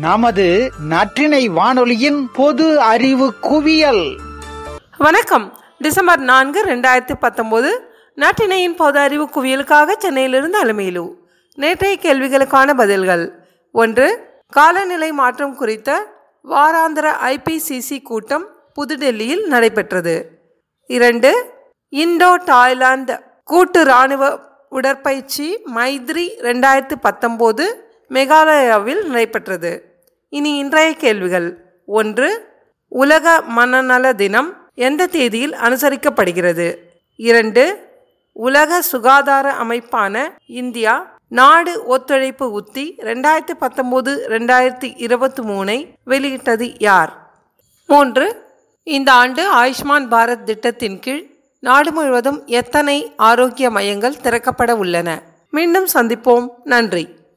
நமது நற்றினை வானொலியின் பொது அறிவு குவியல். வணக்கம். டிசம்பர் நான்கு ரெண்டாயிரத்தி பத்தொம்போது. நாட்டினையின் பொது அறிவு குவியலுக்காக சென்னையிலிருந்து அலுமையிலு. நேற்றைய கேள்விகளுக்கான பதில்கள். ஒன்று காலநிலை மாற்றம் குறித்த வாராந்திர ஐபிசிசி கூட்டம் புதுடெல்லியில் நடைபெற்றது. இரண்டு இந்தோ தாய்லாந்து கூட்டு இராணுவ உடற்பயிற்சி மைத்ரி ரெண்டாயிரத்து பத்தொம்போது மேகாலயாவில் நடைபெற்றது. இனி இன்றைய கேள்விகள். ஒன்று உலக மனநல தினம் எந்த தேதியில் அனுசரிக்கப்படுகிறது? இரண்டு உலக சுகாதார அமைப்பான இந்தியா நாடு ஒத்துழைப்பு உத்தி ரெண்டாயிரத்தி பத்தொம்போது ரெண்டாயிரத்தி இருபத்தி மூணை வெளியிட்டது யார்? மூன்று இந்த ஆண்டு ஆயுஷ்மான் பாரத் திட்டத்தின் கீழ் நாடு முழுவதும் எத்தனை ஆரோக்கிய மையங்கள் திறக்கப்பட உள்ளன? மீண்டும் சந்திப்போம். நன்றி.